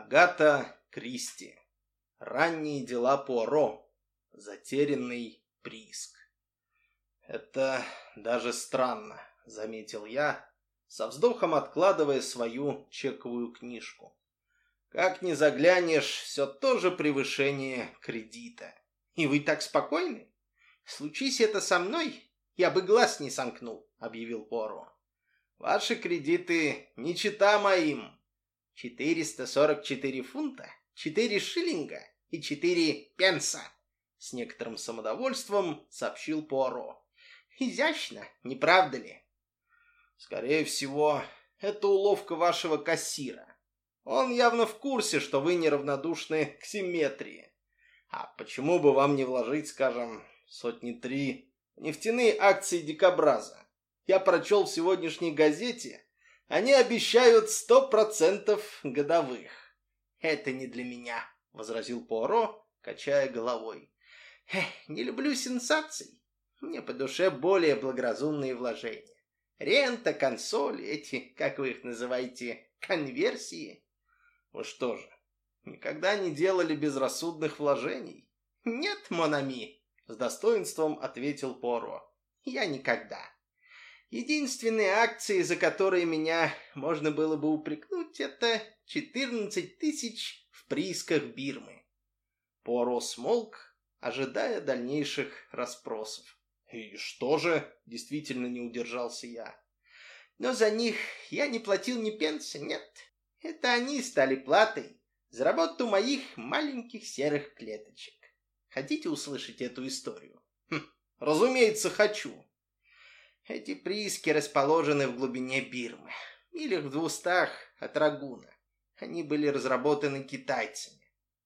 Агата Кристи. Ранние дела Пуаро. Затерянный прииск. Это даже странно, заметил я, со вздохом откладывая свою чековую книжку. Как ни заглянешь, все то же превышение кредита. И вы так спокойны? Случись это со мной, я бы глаз не сомкнул, объявил Поро. Ваши кредиты не чита моим. 444 фунта, 4 шиллинга и 4 пенса. С некоторым самодовольством сообщил Пуаро. Изящно, не правда ли? Скорее всего, это уловка вашего кассира. Он явно в курсе, что вы неравнодушны к симметрии. А почему бы вам не вложить, скажем, сотни три нефтяные акции дикобраза? Я прочел в сегодняшней газете, они обещают сто процентов годовых. Это не для меня, возразил Пуаро, качая головой. Не люблю сенсаций. Мне по душе более благоразумные вложения. Рента, консоль, эти, как вы их называете, конверсии. Вы что же, никогда не делали безрассудных вложений? Нет, Монами, с достоинством ответил Поро. Я никогда. Единственные акции, за которые меня можно было бы упрекнуть, это 14 тысяч в приисках Бирмы. Поро смолк, ожидая дальнейших расспросов. «И что же?» — действительно не удержался я. «Но за них я не платил ни пенса, нет. Это они стали платой за работу моих маленьких серых клеточек. Хотите услышать эту историю? Хм, разумеется, хочу. Эти прииски расположены в глубине Бирмы, милях в двустах от Рагуна. Они были разработаны китайцами.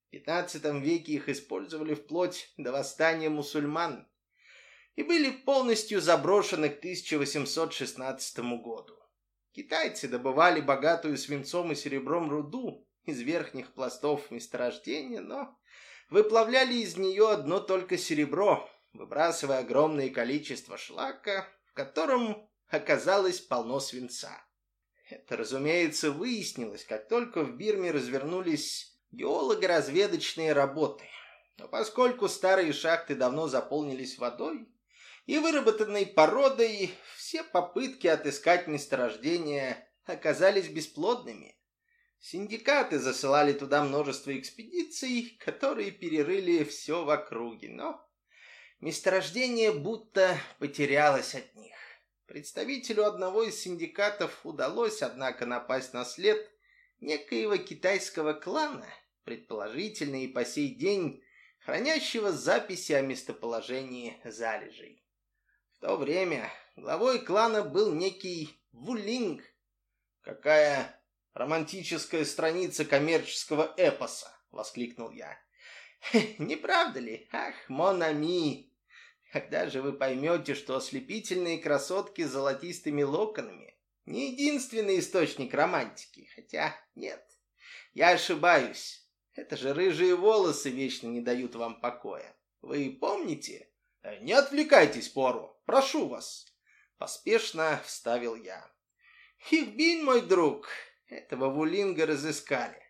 В 15 веке их использовали вплоть до восстания мусульман и были полностью заброшены к 1816 году. Китайцы добывали богатую свинцом и серебром руду из верхних пластов месторождения, но выплавляли из нее одно только серебро, выбрасывая огромное количество шлака, котором оказалось полно свинца. Это, разумеется, выяснилось, как только в Бирме развернулись геолого-разведочные работы. Но поскольку старые шахты давно заполнились водой, и выработанной породой все попытки отыскать месторождение оказались бесплодными. Синдикаты засылали туда множество экспедиций, которые перерыли все в округе, но месторождение будто потерялось от них. Представителю одного из синдикатов удалось, однако, напасть на след некоего китайского клана, предположительно и по сей день хранящего записи о местоположении залежей. В то время главой клана был некий Вулинг. Какая романтическая страница коммерческого эпоса, воскликнул я. Не правда ли? Ах, Монами! Когда же вы поймете, что ослепительные красотки с золотистыми локонами не единственный источник романтики? Хотя нет, я ошибаюсь. Это же рыжие волосы вечно не дают вам покоя. Вы помните, Э, «Не отвлекайтесь, Пуаро, прошу вас!» Поспешно вставил я. «Хигбин, мой друг, этого Вулинга разыскали.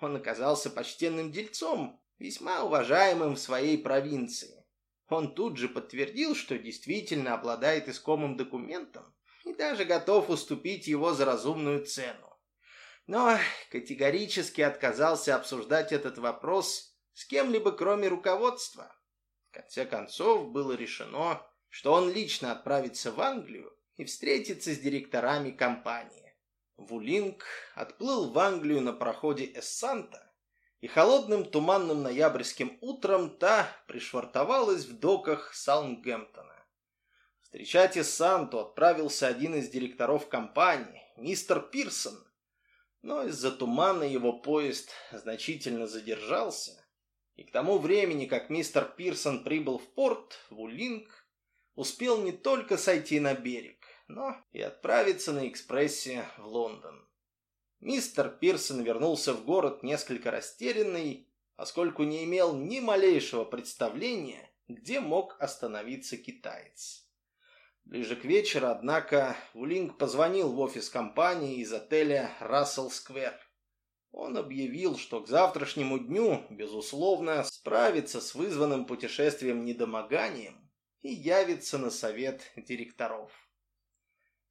Он оказался почтенным дельцом, весьма уважаемым в своей провинции. Он тут же подтвердил, что действительно обладает искомым документом и даже готов уступить его за разумную цену. Но категорически отказался обсуждать этот вопрос с кем-либо кроме руководства. В конце концов было решено, что он лично отправится в Англию и встретится с директорами компании. Вулинг отплыл в Англию на проходе Эссанта, и холодным туманным ноябрьским утром та пришвартовалась в доках Саундгемптона. Встречать Эссанту отправился один из директоров компании, мистер Пирсон, но из-за тумана его поезд значительно задержался, и к тому времени, как мистер Пирсон прибыл в порт, Вулинг успел не только сойти на берег, но и отправиться на экспрессе в Лондон. Мистер Пирсон вернулся в город несколько растерянный, поскольку не имел ни малейшего представления, где мог остановиться китаец. Ближе к вечеру, однако, Вулинг позвонил в офис компании из отеля «Рассел Сквер». он объявил, что к завтрашнему дню, безусловно, справится с вызванным путешествием недомоганием и явится на совет директоров.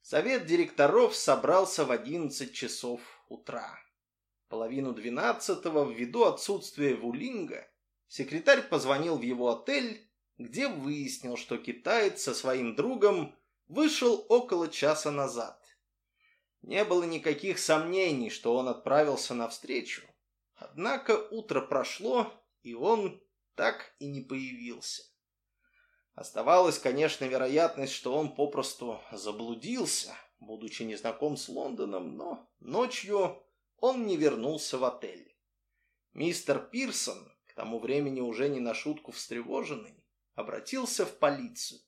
Совет директоров собрался в 11 часов утра. Половину двенадцатого, ввиду отсутствия Вулинга, секретарь позвонил в его отель, где выяснил, что китаец со своим другом вышел около часа назад. Не было никаких сомнений, что он отправился навстречу. Однако утро прошло, и он так и не появился. Оставалась, конечно, вероятность, что он попросту заблудился, будучи незнаком с Лондоном, но ночью он не вернулся в отель. Мистер Пирсон, к тому времени уже не на шутку встревоженный, обратился в полицию.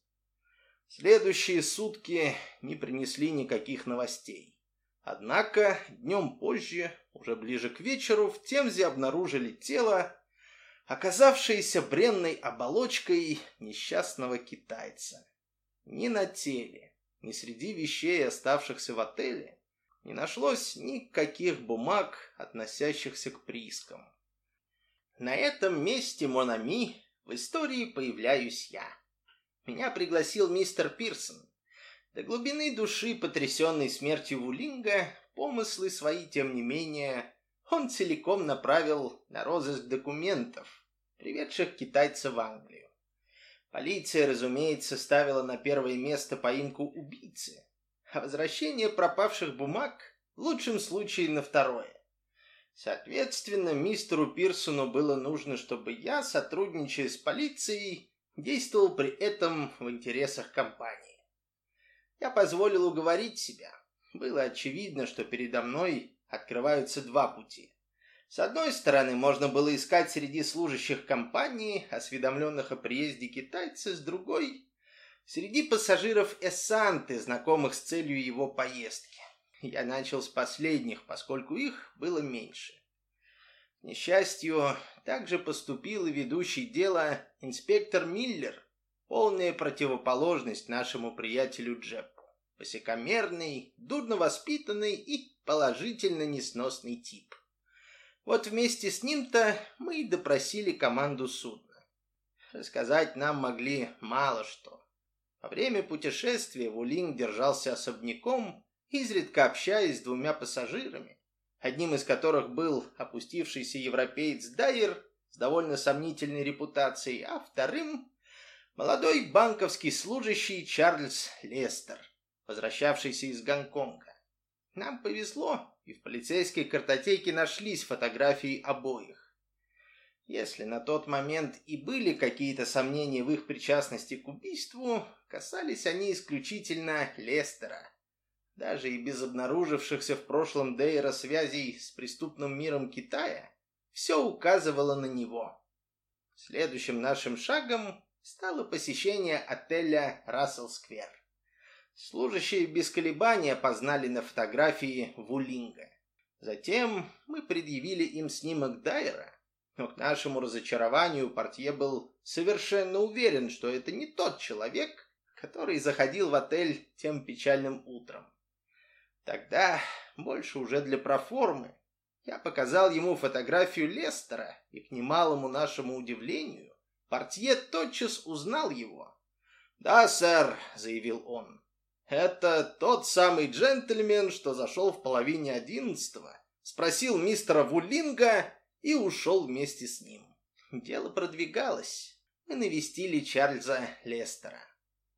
Следующие сутки не принесли никаких новостей. Однако днем позже, уже ближе к вечеру, в Темзе обнаружили тело, оказавшееся бренной оболочкой несчастного китайца. Ни на теле, ни среди вещей, оставшихся в отеле, не нашлось никаких бумаг, относящихся к приискам. На этом месте Монами в истории появляюсь я. Меня пригласил мистер Пирсон, до глубины души, потрясенной смертью Вулинга, помыслы свои, тем не менее, он целиком направил на розыск документов, приведших китайца в Англию. Полиция, разумеется, ставила на первое место поимку убийцы, а возвращение пропавших бумаг в лучшем случае на второе. Соответственно, мистеру Пирсону было нужно, чтобы я, сотрудничая с полицией, действовал при этом в интересах компании. Я позволил уговорить себя. Было очевидно, что передо мной открываются два пути. С одной стороны, можно было искать среди служащих компании, осведомленных о приезде китайца, с другой — среди пассажиров Эссанты, знакомых с целью его поездки. Я начал с последних, поскольку их было меньше. К несчастью, также поступил и ведущий дело инспектор Миллер, Полная противоположность нашему приятелю Джеппу. Высокомерный, дурно воспитанный и положительно несносный тип. Вот вместе с ним-то мы и допросили команду судна. Рассказать нам могли мало что. Во время путешествия Вулинг держался особняком, изредка общаясь с двумя пассажирами, одним из которых был опустившийся европеец Дайер с довольно сомнительной репутацией, а вторым Молодой банковский служащий Чарльз Лестер, возвращавшийся из Гонконга. Нам повезло, и в полицейской картотеке нашлись фотографии обоих. Если на тот момент и были какие-то сомнения в их причастности к убийству, касались они исключительно Лестера. Даже и без обнаружившихся в прошлом Дейра связей с преступным миром Китая, все указывало на него. Следующим нашим шагом стало посещение отеля Рассел-сквер. Служащие без колебания познали на фотографии Вулинга. Затем мы предъявили им снимок Дайера, но к нашему разочарованию портье был совершенно уверен, что это не тот человек, который заходил в отель тем печальным утром. Тогда, больше уже для проформы, я показал ему фотографию Лестера, и к немалому нашему удивлению, Портье тотчас узнал его. «Да, сэр», — заявил он, — «это тот самый джентльмен, что зашел в половине одиннадцатого, спросил мистера Вулинга и ушел вместе с ним». Дело продвигалось. Мы навестили Чарльза Лестера.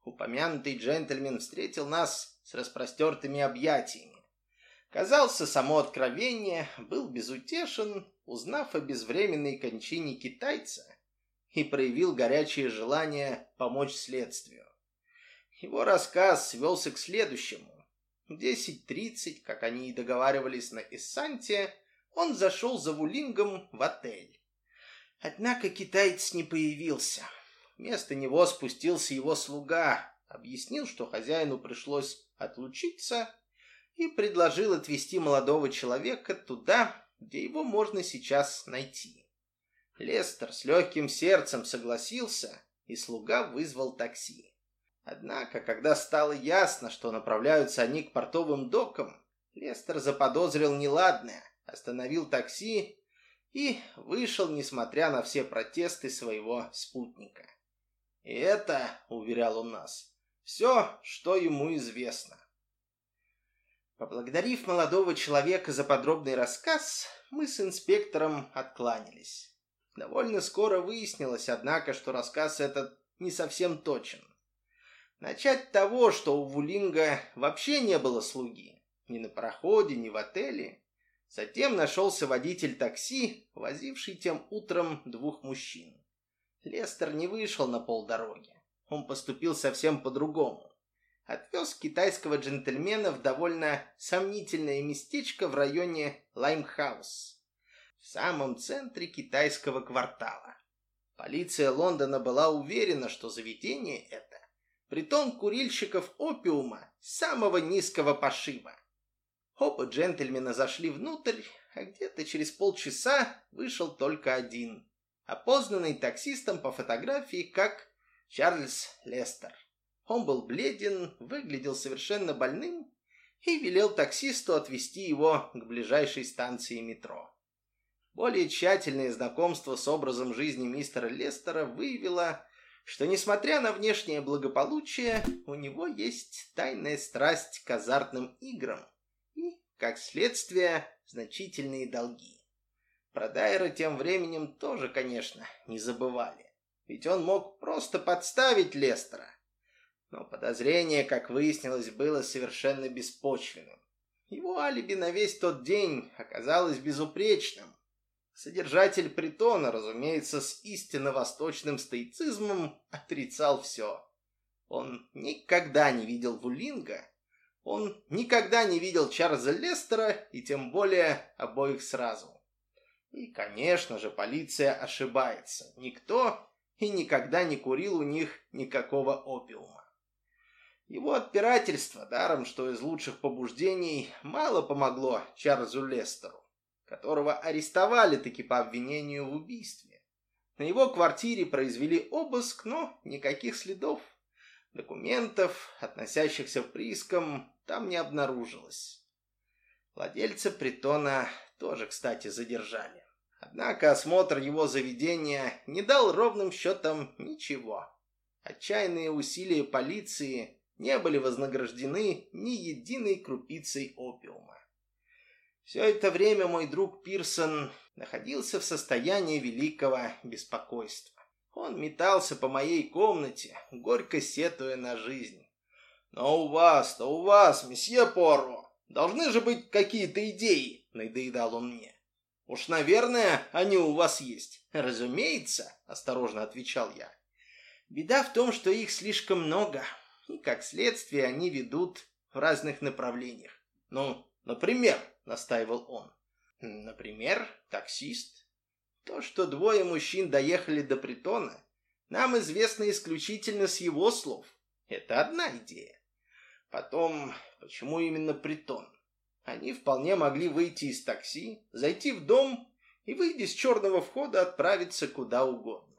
Упомянутый джентльмен встретил нас с распростертыми объятиями. Казался само откровение, был безутешен, узнав о безвременной кончине китайца и проявил горячее желание помочь следствию. Его рассказ свелся к следующему. В 10.30, как они и договаривались на Иссанте, он зашел за Вулингом в отель. Однако китаец не появился. Вместо него спустился его слуга, объяснил, что хозяину пришлось отлучиться, и предложил отвезти молодого человека туда, где его можно сейчас найти. Лестер с легким сердцем согласился, и слуга вызвал такси. Однако, когда стало ясно, что направляются они к портовым докам, Лестер заподозрил неладное, остановил такси и вышел, несмотря на все протесты своего спутника. И это, уверял он нас, все, что ему известно. Поблагодарив молодого человека за подробный рассказ, мы с инспектором откланялись. Довольно скоро выяснилось, однако, что рассказ этот не совсем точен. Начать того, что у Вулинга вообще не было слуги. Ни на пароходе, ни в отеле. Затем нашелся водитель такси, возивший тем утром двух мужчин. Лестер не вышел на полдороги. Он поступил совсем по-другому. Отвез китайского джентльмена в довольно сомнительное местечко в районе Лаймхаус, в самом центре китайского квартала. Полиция Лондона была уверена, что заведение это притон курильщиков опиума самого низкого пошиба. Оба джентльмена зашли внутрь, а где-то через полчаса вышел только один, опознанный таксистом по фотографии как Чарльз Лестер. Он был бледен, выглядел совершенно больным и велел таксисту отвезти его к ближайшей станции метро. Более тщательное знакомство с образом жизни мистера Лестера выявило, что, несмотря на внешнее благополучие, у него есть тайная страсть к азартным играм и, как следствие, значительные долги. Про Дайра тем временем тоже, конечно, не забывали. Ведь он мог просто подставить Лестера. Но подозрение, как выяснилось, было совершенно беспочвенным. Его алиби на весь тот день оказалось безупречным. Содержатель притона, разумеется, с истинно восточным стоицизмом отрицал все. Он никогда не видел Вулинга, он никогда не видел Чарльза Лестера и тем более обоих сразу. И, конечно же, полиция ошибается. Никто и никогда не курил у них никакого опиума. Его отпирательство, даром что из лучших побуждений, мало помогло Чарльзу Лестеру которого арестовали таки по обвинению в убийстве. На его квартире произвели обыск, но никаких следов. Документов, относящихся к приискам, там не обнаружилось. Владельца притона тоже, кстати, задержали. Однако осмотр его заведения не дал ровным счетом ничего. Отчаянные усилия полиции не были вознаграждены ни единой крупицей опиума. Все это время мой друг Пирсон находился в состоянии великого беспокойства. Он метался по моей комнате, горько сетуя на жизнь. «Но у вас-то, у вас, месье Поро, должны же быть какие-то идеи», — надоедал он мне. «Уж, наверное, они у вас есть». «Разумеется», — осторожно отвечал я. «Беда в том, что их слишком много, и, как следствие, они ведут в разных направлениях. Ну, например...» — настаивал он. «Например, таксист. То, что двое мужчин доехали до притона, нам известно исключительно с его слов. Это одна идея. Потом, почему именно притон? Они вполне могли выйти из такси, зайти в дом и, выйдя с черного входа, отправиться куда угодно.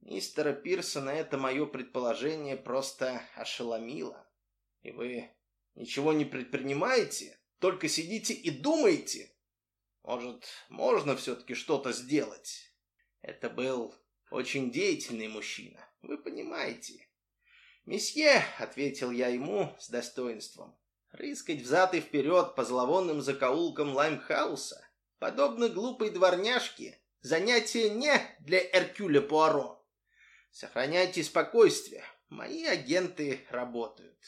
Мистера Пирсона это мое предположение просто ошеломило. И вы ничего не предпринимаете? Только сидите и думаете. Может, можно все-таки что-то сделать? Это был очень деятельный мужчина, вы понимаете. «Месье», — ответил я ему с достоинством, — «рыскать взад и вперед по зловонным закоулкам Лаймхауса, подобно глупой дворняжке, занятие не для Эркюля Пуаро. Сохраняйте спокойствие, мои агенты работают.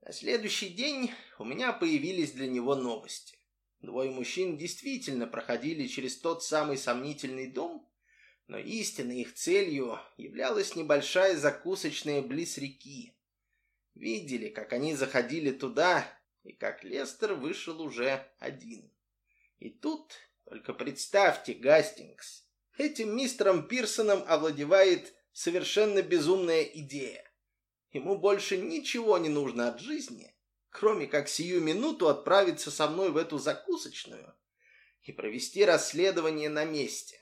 На следующий день у меня появились для него новости. Двое мужчин действительно проходили через тот самый сомнительный дом, но истинной их целью являлась небольшая закусочная близ реки. Видели, как они заходили туда, и как Лестер вышел уже один. И тут, только представьте, Гастингс, этим мистером Пирсоном овладевает совершенно безумная идея. Ему больше ничего не нужно от жизни, кроме как сию минуту отправиться со мной в эту закусочную и провести расследование на месте.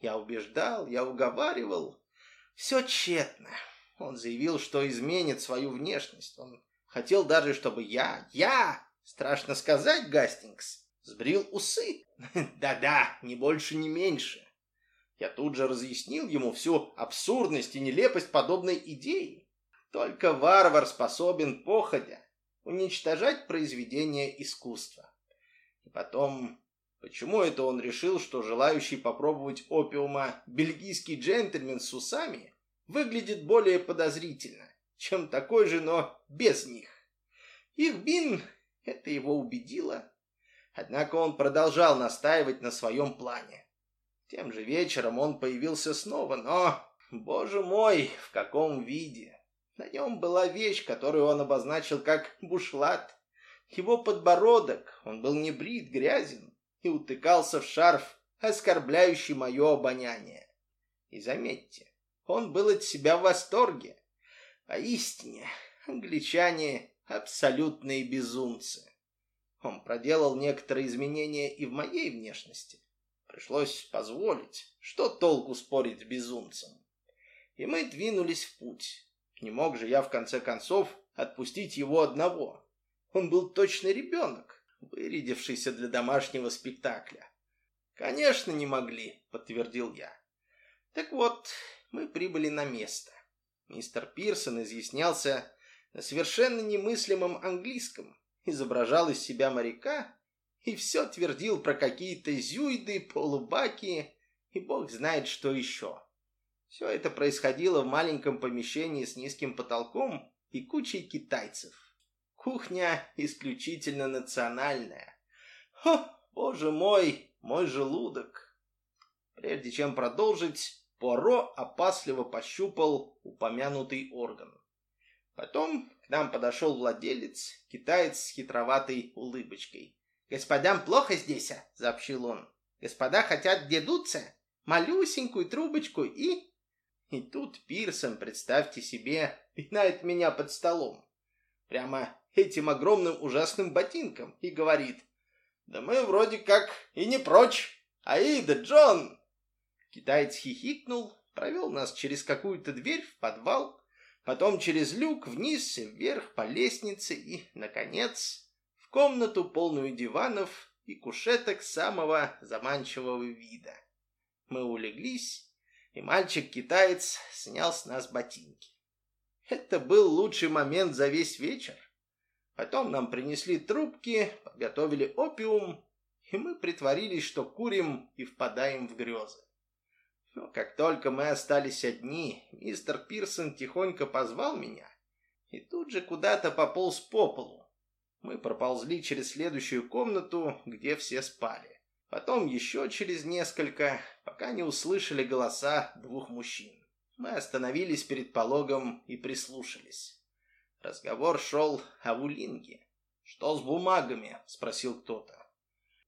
Я убеждал, я уговаривал. Все тщетно. Он заявил, что изменит свою внешность. Он хотел даже, чтобы я, я, страшно сказать, Гастингс, Сбрил усы? Да-да, ни больше, ни меньше. Я тут же разъяснил ему всю абсурдность и нелепость подобной идеи. Только варвар способен, походя, уничтожать произведения искусства. И потом, почему это он решил, что желающий попробовать опиума бельгийский джентльмен с усами выглядит более подозрительно, чем такой же, но без них? Их бин это его убедило. Однако он продолжал настаивать на своем плане. Тем же вечером он появился снова, но, боже мой, в каком виде! На нем была вещь, которую он обозначил как бушлат. Его подбородок, он был не брит, грязен, и утыкался в шарф, оскорбляющий мое обоняние. И заметьте, он был от себя в восторге. Поистине, англичане абсолютные безумцы. Он проделал некоторые изменения и в моей внешности. Пришлось позволить, что толку спорить с безумцем. И мы двинулись в путь. Не мог же я, в конце концов, отпустить его одного. Он был точно ребенок, вырядившийся для домашнего спектакля. «Конечно, не могли», — подтвердил я. Так вот, мы прибыли на место. Мистер Пирсон изъяснялся на совершенно немыслимом английском, изображал из себя моряка и все твердил про какие-то зюйды, полубаки и бог знает что еще. Все это происходило в маленьком помещении с низким потолком и кучей китайцев. Кухня исключительно национальная. О, боже мой, мой желудок. Прежде чем продолжить, Поро опасливо пощупал упомянутый орган. Потом к нам подошел владелец, китаец с хитроватой улыбочкой. «Господам плохо здесь», а?» — сообщил он. «Господа хотят дедуться, малюсенькую трубочку и...» И тут Пирсон, представьте себе, пинает меня под столом. Прямо этим огромным ужасным ботинком и говорит. «Да мы вроде как и не прочь. Аида, Джон!» Китаец хихикнул, провел нас через какую-то дверь в подвал, потом через люк вниз и вверх по лестнице и, наконец, в комнату, полную диванов и кушеток самого заманчивого вида. Мы улеглись, и мальчик-китаец снял с нас ботинки. Это был лучший момент за весь вечер. Потом нам принесли трубки, подготовили опиум, и мы притворились, что курим и впадаем в грезы. Но как только мы остались одни, мистер Пирсон тихонько позвал меня и тут же куда-то пополз по полу. Мы проползли через следующую комнату, где все спали. Потом еще через несколько, пока не услышали голоса двух мужчин. Мы остановились перед пологом и прислушались. Разговор шел о Вулинге. «Что с бумагами?» — спросил кто-то.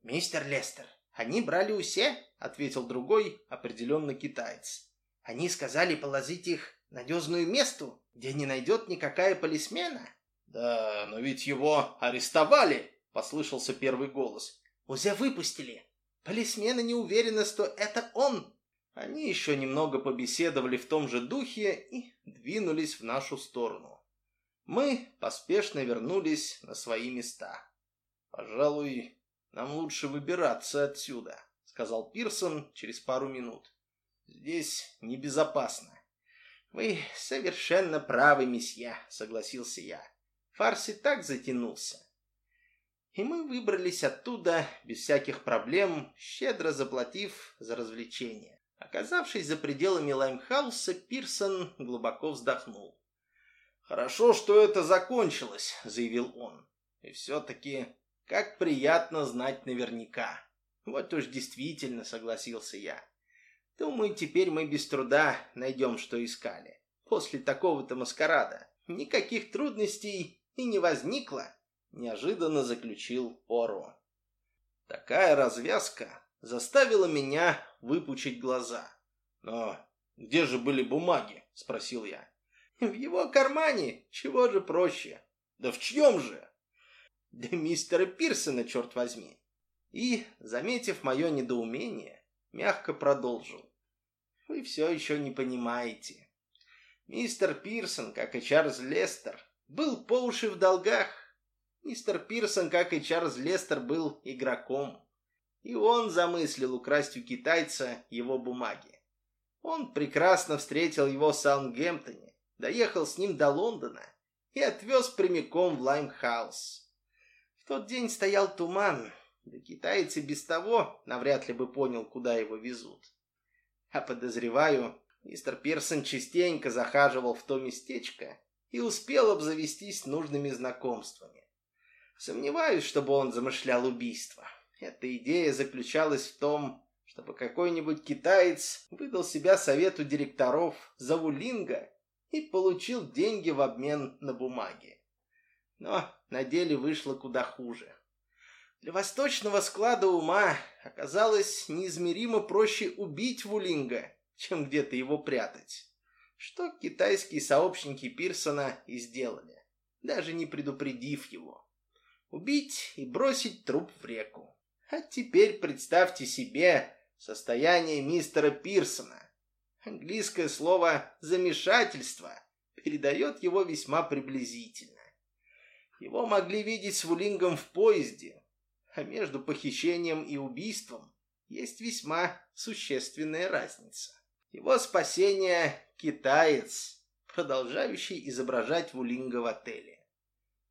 «Мистер Лестер, они брали усе?» — ответил другой, определенно китаец. «Они сказали положить их в надежную месту, где не найдет никакая полисмена». «Да, но ведь его арестовали!» — послышался первый голос. «Уже выпустили. Полисмены не уверены, что это он». Они еще немного побеседовали в том же духе и двинулись в нашу сторону. Мы поспешно вернулись на свои места. «Пожалуй, нам лучше выбираться отсюда», сказал Пирсон через пару минут. Здесь небезопасно. Вы совершенно правы, месье, согласился я. Фарс и так затянулся. И мы выбрались оттуда без всяких проблем, щедро заплатив за развлечение. Оказавшись за пределами Лаймхауса, Пирсон глубоко вздохнул. «Хорошо, что это закончилось», — заявил он. «И все-таки, как приятно знать наверняка». Вот уж действительно, согласился я. Думаю, теперь мы без труда найдем, что искали. После такого-то маскарада никаких трудностей и не возникло, неожиданно заключил Поро. Такая развязка заставила меня выпучить глаза. Но где же были бумаги? Спросил я. В его кармане. Чего же проще? Да в чьем же? Да мистера Пирсона, черт возьми и, заметив мое недоумение, мягко продолжил. «Вы все еще не понимаете. Мистер Пирсон, как и Чарльз Лестер, был по уши в долгах. Мистер Пирсон, как и Чарльз Лестер, был игроком. И он замыслил украсть у китайца его бумаги. Он прекрасно встретил его в Саундгемптоне, доехал с ним до Лондона и отвез прямиком в Лаймхаус. В тот день стоял туман, да китаец и без того навряд ли бы понял, куда его везут. А подозреваю, мистер Пирсон частенько захаживал в то местечко и успел обзавестись нужными знакомствами. Сомневаюсь, чтобы он замышлял убийство. Эта идея заключалась в том, чтобы какой-нибудь китаец выдал себя совету директоров за Вулинга и получил деньги в обмен на бумаги. Но на деле вышло куда хуже. Для восточного склада ума оказалось неизмеримо проще убить Вулинга, чем где-то его прятать. Что китайские сообщники Пирсона и сделали, даже не предупредив его. Убить и бросить труп в реку. А теперь представьте себе состояние мистера Пирсона. Английское слово «замешательство» передает его весьма приблизительно. Его могли видеть с Вулингом в поезде, а между похищением и убийством есть весьма существенная разница. Его спасение – китаец, продолжающий изображать Вулинга в отеле.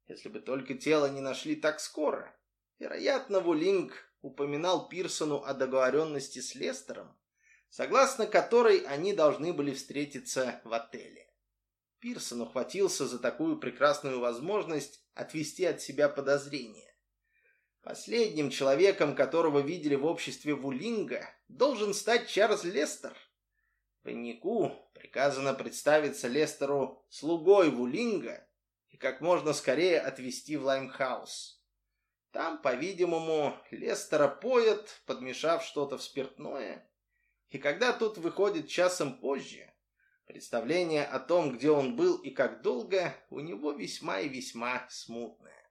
Если бы только тело не нашли так скоро, вероятно, Вулинг упоминал Пирсону о договоренности с Лестером, согласно которой они должны были встретиться в отеле. Пирсон ухватился за такую прекрасную возможность отвести от себя подозрения. Последним человеком, которого видели в обществе Ву Линга, должен стать Чарльз Лестер. Напарнику приказано представиться Лестеру слугой Ву Линга и как можно скорее отвезти в Лаймхаус. Там, по-видимому, Лестера поят, подмешав что-то в спиртное, и когда тут выходит часом позже, представление о том, где он был и как долго, у него весьма и весьма смутное.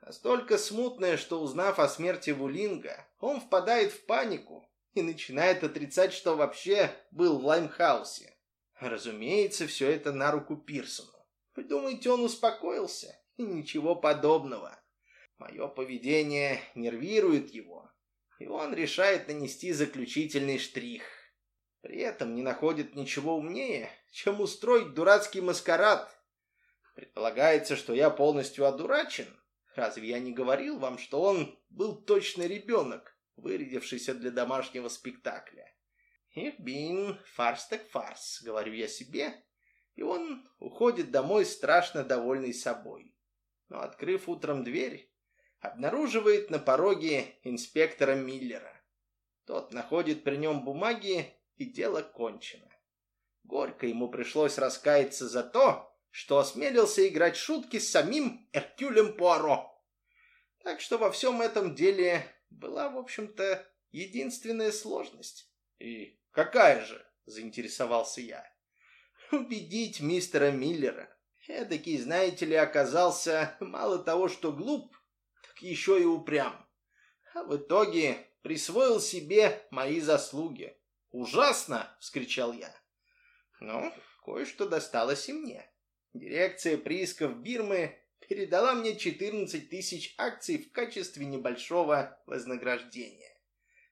Настолько смутное, что, узнав о смерти Вулинга, он впадает в панику и начинает отрицать, что вообще был в Лаймхаусе. Разумеется, все это на руку Пирсону. Вы думаете, он успокоился? ничего подобного. Мое поведение нервирует его, и он решает нанести заключительный штрих. При этом не находит ничего умнее, чем устроить дурацкий маскарад. Предполагается, что я полностью одурачен. Разве я не говорил вам, что он был точно ребенок, вырядившийся для домашнего спектакля? «Ich bin фарс так фарс», — говорю я себе, и он уходит домой страшно довольный собой. Но, открыв утром дверь, обнаруживает на пороге инспектора Миллера. Тот находит при нем бумаги, и дело кончено. Горько ему пришлось раскаяться за то, что осмелился играть шутки с самим Эркюлем Пуаро. Так что во всем этом деле была, в общем-то, единственная сложность. «И какая же?» – заинтересовался я. «Убедить мистера Миллера. Эдакий, знаете ли, оказался мало того, что глуп, так еще и упрям. А в итоге присвоил себе мои заслуги. «Ужасно!» — вскричал я. «Ну, кое-что досталось и мне. Дирекция приисков Бирмы передала мне 14 тысяч акций в качестве небольшого вознаграждения.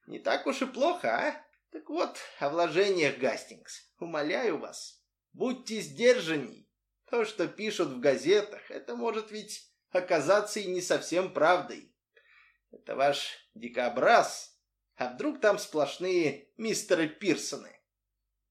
Не так уж и плохо, а? Так вот, о вложениях, Гастингс. Умоляю вас, будьте сдержанней. То, что пишут в газетах, это может ведь оказаться и не совсем правдой. Это ваш дикобраз, а вдруг там сплошные мистеры Пирсоны?